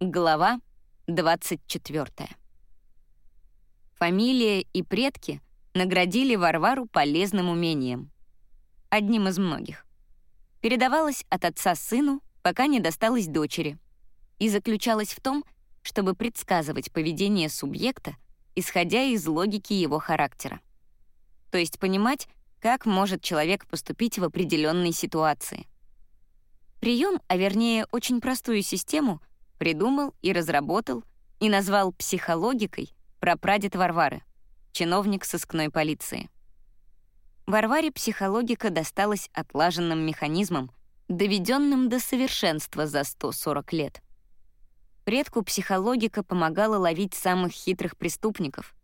Глава 24. Фамилия и предки наградили Варвару полезным умением. Одним из многих. Передавалось от отца сыну, пока не досталось дочери, и заключалось в том, чтобы предсказывать поведение субъекта, исходя из логики его характера. То есть понимать, как может человек поступить в определенной ситуации. Прием, а вернее очень простую систему, придумал и разработал и назвал психологикой прапрадед Варвары, чиновник сыскной полиции. Варваре психологика досталась отлаженным механизмом, доведенным до совершенства за 140 лет. Предку психологика помогала ловить самых хитрых преступников,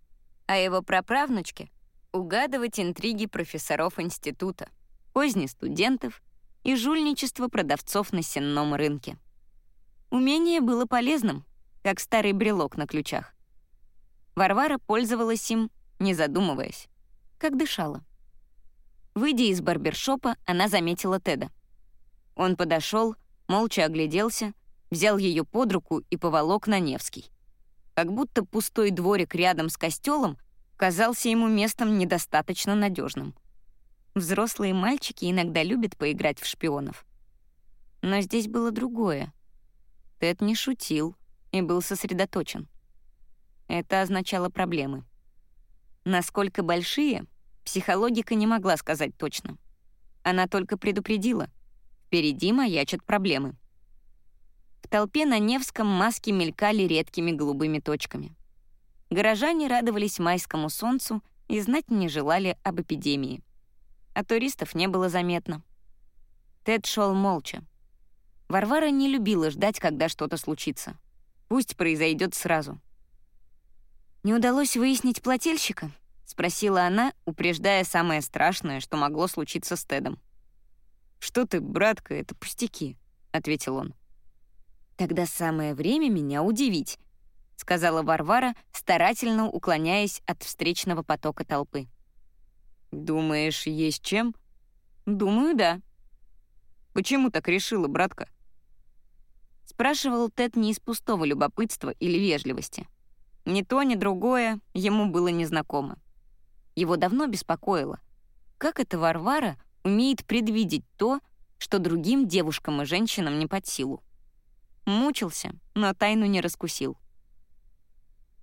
а его праправнучке — угадывать интриги профессоров института, козни студентов и жульничество продавцов на сенном рынке. Умение было полезным, как старый брелок на ключах. Варвара пользовалась им, не задумываясь, как дышала. Выйдя из барбершопа, она заметила Теда. Он подошел, молча огляделся, взял ее под руку и поволок на Невский. Как будто пустой дворик рядом с костелом казался ему местом недостаточно надежным. Взрослые мальчики иногда любят поиграть в шпионов. Но здесь было другое — Тед не шутил и был сосредоточен. Это означало проблемы. Насколько большие, психологика не могла сказать точно. Она только предупредила. Впереди маячат проблемы. В толпе на Невском маски мелькали редкими голубыми точками. Горожане радовались майскому солнцу и знать не желали об эпидемии. А туристов не было заметно. Тед шел молча. Варвара не любила ждать, когда что-то случится. Пусть произойдет сразу. «Не удалось выяснить плательщика?» — спросила она, упреждая самое страшное, что могло случиться с Тедом. «Что ты, братка, это пустяки», — ответил он. «Тогда самое время меня удивить», — сказала Варвара, старательно уклоняясь от встречного потока толпы. «Думаешь, есть чем?» «Думаю, да». «Почему так решила, братка?» Спрашивал Тед не из пустого любопытства или вежливости. Ни то, ни другое ему было незнакомо. Его давно беспокоило. Как эта Варвара умеет предвидеть то, что другим девушкам и женщинам не под силу? Мучился, но тайну не раскусил.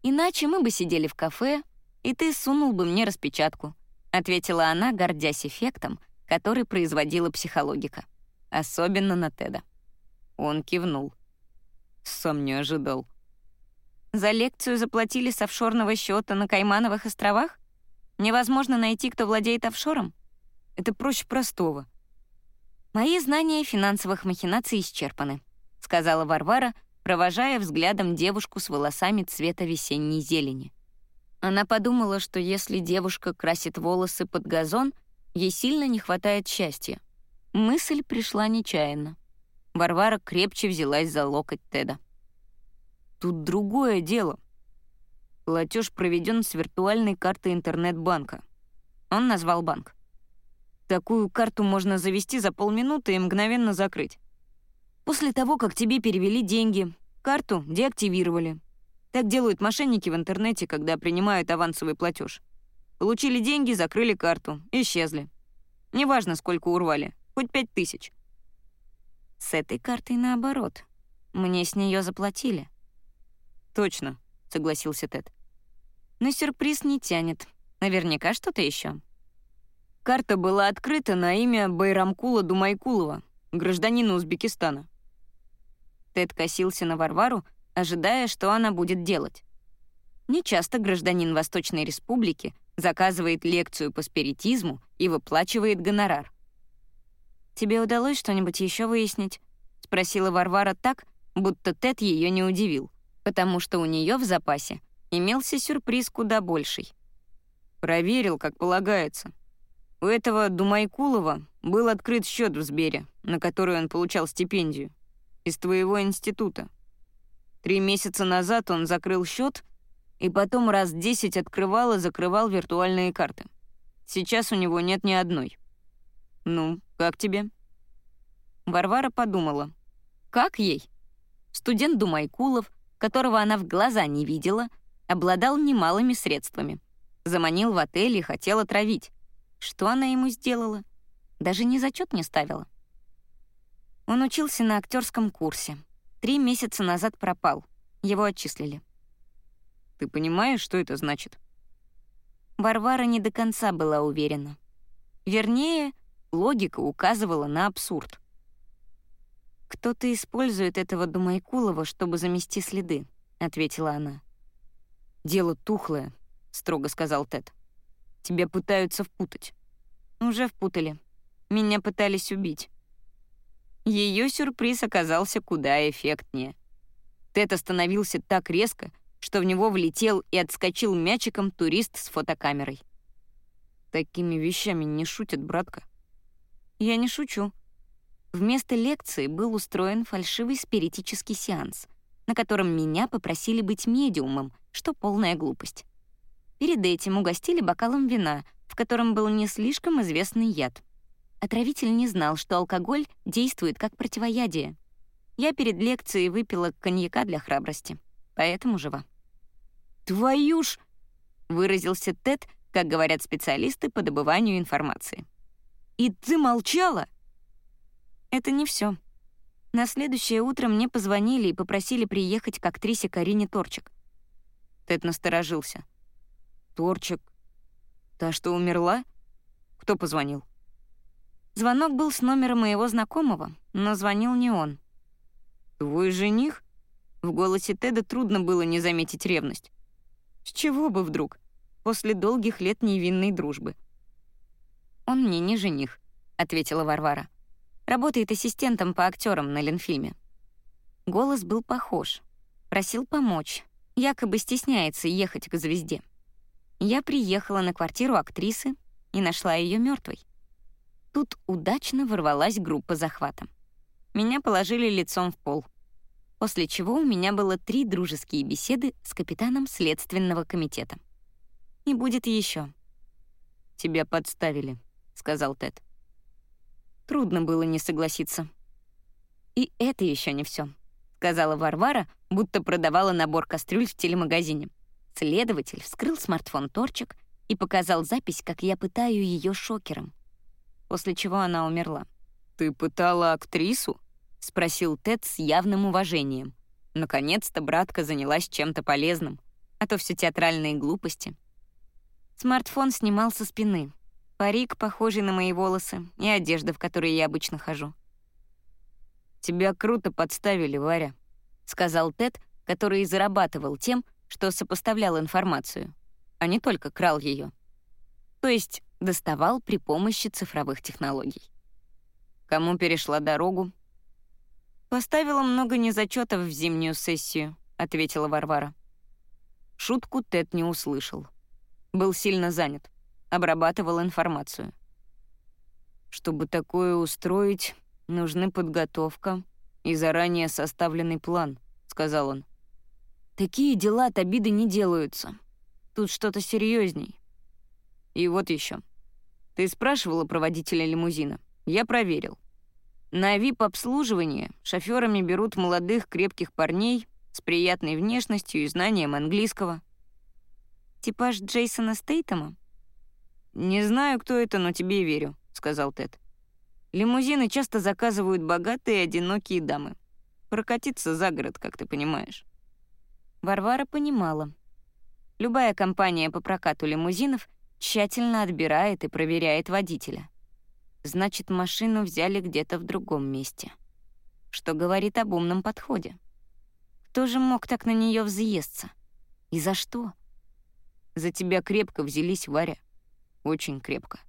«Иначе мы бы сидели в кафе, и ты сунул бы мне распечатку», ответила она, гордясь эффектом, который производила психологика. Особенно на Теда. Он кивнул. Сам не ожидал. За лекцию заплатили с офшорного счета на Каймановых островах? Невозможно найти, кто владеет офшором? Это проще простого. Мои знания финансовых махинаций исчерпаны, сказала Варвара, провожая взглядом девушку с волосами цвета весенней зелени. Она подумала, что если девушка красит волосы под газон, ей сильно не хватает счастья. Мысль пришла нечаянно. Варвара крепче взялась за локоть Теда. «Тут другое дело. Платеж проведен с виртуальной карты интернет-банка». Он назвал банк. «Такую карту можно завести за полминуты и мгновенно закрыть. После того, как тебе перевели деньги, карту деактивировали. Так делают мошенники в интернете, когда принимают авансовый платеж. Получили деньги, закрыли карту, исчезли. Неважно, сколько урвали, хоть пять тысяч. С этой картой наоборот. Мне с нее заплатили. Точно, согласился Тед. Но сюрприз не тянет. Наверняка что-то еще. Карта была открыта на имя Байрамкула Думайкулова, гражданина Узбекистана. Тед косился на Варвару, ожидая, что она будет делать. Нечасто гражданин Восточной Республики заказывает лекцию по спиритизму и выплачивает гонорар. «Тебе удалось что-нибудь еще выяснить?» — спросила Варвара так, будто Тед ее не удивил, потому что у нее в запасе имелся сюрприз куда больший. «Проверил, как полагается. У этого Думайкулова был открыт счет в Сбере, на который он получал стипендию. Из твоего института. Три месяца назад он закрыл счет и потом раз десять открывал и закрывал виртуальные карты. Сейчас у него нет ни одной. «Ну, как тебе?» Варвара подумала. «Как ей?» студент Думайкулов, которого она в глаза не видела, обладал немалыми средствами. Заманил в отель и хотел отравить. Что она ему сделала? Даже ни зачет не ставила. Он учился на актерском курсе. Три месяца назад пропал. Его отчислили. Ты понимаешь, что это значит? Варвара не до конца была уверена. Вернее, логика указывала на абсурд. «Кто-то использует этого Думайкулова, чтобы замести следы», — ответила она. «Дело тухлое», — строго сказал Тед. «Тебя пытаются впутать». «Уже впутали. Меня пытались убить». Ее сюрприз оказался куда эффектнее. Тед остановился так резко, что в него влетел и отскочил мячиком турист с фотокамерой. «Такими вещами не шутят, братка». «Я не шучу». Вместо лекции был устроен фальшивый спиритический сеанс, на котором меня попросили быть медиумом, что полная глупость. Перед этим угостили бокалом вина, в котором был не слишком известный яд. Отравитель не знал, что алкоголь действует как противоядие. Я перед лекцией выпила коньяка для храбрости, поэтому жива. «Твою ж!» — выразился Тед, как говорят специалисты по добыванию информации. «И ты молчала?» Это не все. На следующее утро мне позвонили и попросили приехать к актрисе Карине Торчик. Тед насторожился. «Торчик? Та, что умерла? Кто позвонил?» Звонок был с номера моего знакомого, но звонил не он. «Твой жених?» В голосе Теда трудно было не заметить ревность. С чего бы вдруг? После долгих лет невинной дружбы. «Он мне не жених», — ответила Варвара. «Работает ассистентом по актерам на Ленфильме». Голос был похож. Просил помочь. Якобы стесняется ехать к звезде. Я приехала на квартиру актрисы и нашла ее мертвой. Тут удачно ворвалась группа захвата. Меня положили лицом в пол. После чего у меня было три дружеские беседы с капитаном Следственного комитета. И будет еще. «Тебя подставили», — сказал Тед. Трудно было не согласиться. «И это еще не все, сказала Варвара, будто продавала набор кастрюль в телемагазине. Следователь вскрыл смартфон Торчик и показал запись, как я пытаю ее шокером после чего она умерла. «Ты пытала актрису?» — спросил Тед с явным уважением. Наконец-то братка занялась чем-то полезным, а то все театральные глупости. Смартфон снимал со спины. Парик, похожий на мои волосы, и одежда, в которой я обычно хожу. «Тебя круто подставили, Варя», — сказал Тед, который зарабатывал тем, что сопоставлял информацию, а не только крал ее. То есть доставал при помощи цифровых технологий. Кому перешла дорогу? «Поставила много незачетов в зимнюю сессию», — ответила Варвара. Шутку Тед не услышал. Был сильно занят, обрабатывал информацию. Чтобы такое устроить, нужны подготовка и заранее составленный план, сказал он. Такие дела от обиды не делаются. Тут что-то серьезней. И вот еще. Ты спрашивала про водителя лимузина? Я проверил. На VIP-обслуживание шоферами берут молодых крепких парней с приятной внешностью и знанием английского. Типаж Джейсона Стейтема? «Не знаю, кто это, но тебе верю», — сказал Тед. «Лимузины часто заказывают богатые одинокие дамы. Прокатиться за город, как ты понимаешь». Варвара понимала. Любая компания по прокату лимузинов — тщательно отбирает и проверяет водителя. Значит, машину взяли где-то в другом месте. Что говорит об умном подходе. Кто же мог так на нее взъесться? И за что? За тебя крепко взялись, Варя. Очень крепко.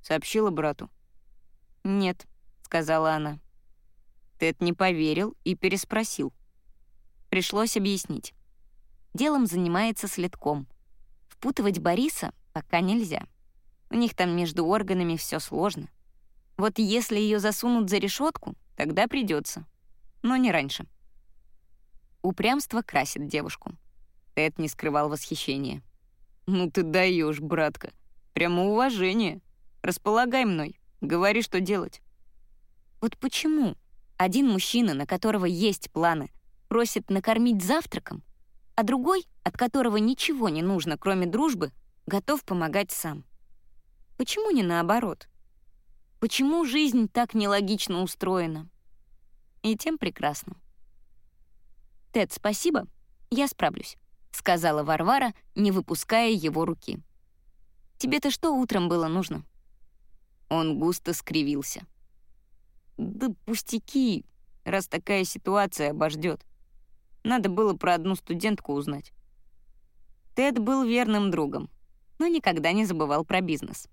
Сообщила брату. «Нет», — сказала она. Тед не поверил и переспросил. Пришлось объяснить. Делом занимается следком. Впутывать Бориса Пока нельзя. У них там между органами все сложно. Вот если ее засунут за решетку, тогда придется. Но не раньше. Упрямство красит девушку. Тед не скрывал восхищения. «Ну ты даешь, братка. Прямо уважение. Располагай мной. Говори, что делать». Вот почему? один мужчина, на которого есть планы, просит накормить завтраком, а другой, от которого ничего не нужно, кроме дружбы, готов помогать сам. Почему не наоборот? Почему жизнь так нелогично устроена? И тем прекрасно. «Тед, спасибо, я справлюсь», — сказала Варвара, не выпуская его руки. «Тебе-то что утром было нужно?» Он густо скривился. «Да пустяки, раз такая ситуация обождет. Надо было про одну студентку узнать». Тед был верным другом, но никогда не забывал про бизнес.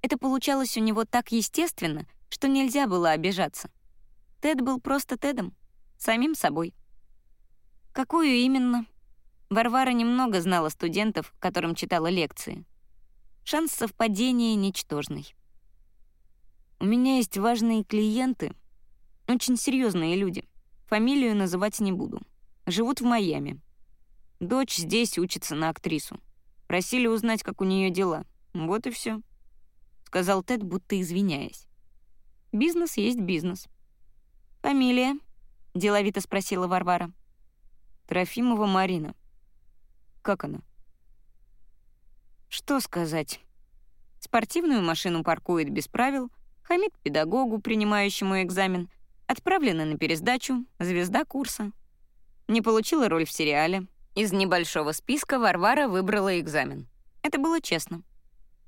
Это получалось у него так естественно, что нельзя было обижаться. Тед был просто Тедом, самим собой. Какую именно? Варвара немного знала студентов, которым читала лекции. Шанс совпадения ничтожный. У меня есть важные клиенты, очень серьезные люди. Фамилию называть не буду. Живут в Майами. Дочь здесь учится на актрису. Просили узнать, как у нее дела. Вот и все сказал Тед, будто извиняясь. «Бизнес есть бизнес». «Фамилия?» — деловито спросила Варвара. «Трофимова Марина». «Как она?» «Что сказать?» Спортивную машину паркует без правил, хамит педагогу, принимающему экзамен, отправлена на пересдачу, звезда курса. Не получила роль в сериале. Из небольшого списка Варвара выбрала экзамен. Это было честно.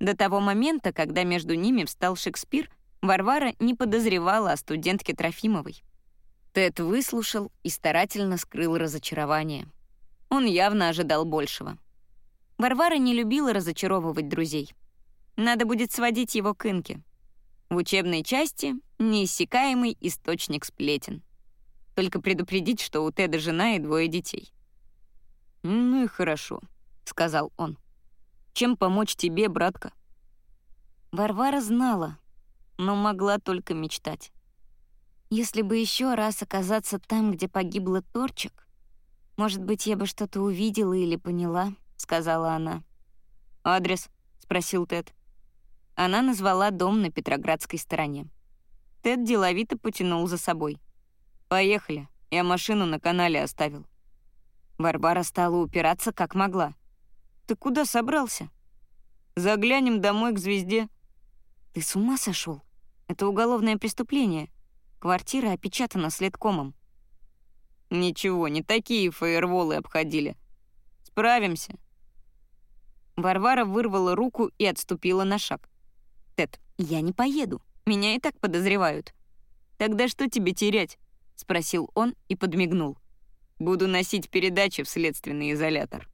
До того момента, когда между ними встал Шекспир, Варвара не подозревала о студентке Трофимовой. Тед выслушал и старательно скрыл разочарование. Он явно ожидал большего. Варвара не любила разочаровывать друзей. Надо будет сводить его к Инке. В учебной части — неиссякаемый источник сплетен. Только предупредить, что у Теда жена и двое детей. «Ну и хорошо», — сказал он. Чем помочь тебе, братка?» Варвара знала, но могла только мечтать. Если бы еще раз оказаться там, где погибла Торчик, может быть, я бы что-то увидела или поняла, — сказала она. «Адрес?» — спросил Тед. Она назвала дом на Петроградской стороне. Тед деловито потянул за собой. «Поехали, я машину на канале оставил». Варвара стала упираться как могла. Ты куда собрался? Заглянем домой к звезде. Ты с ума сошел? Это уголовное преступление. Квартира опечатана следкомом. Ничего, не такие фаерволы обходили. Справимся. Варвара вырвала руку и отступила на шаг. «Тед, я не поеду. Меня и так подозревают». «Тогда что тебе терять?» — спросил он и подмигнул. «Буду носить передачи в следственный изолятор».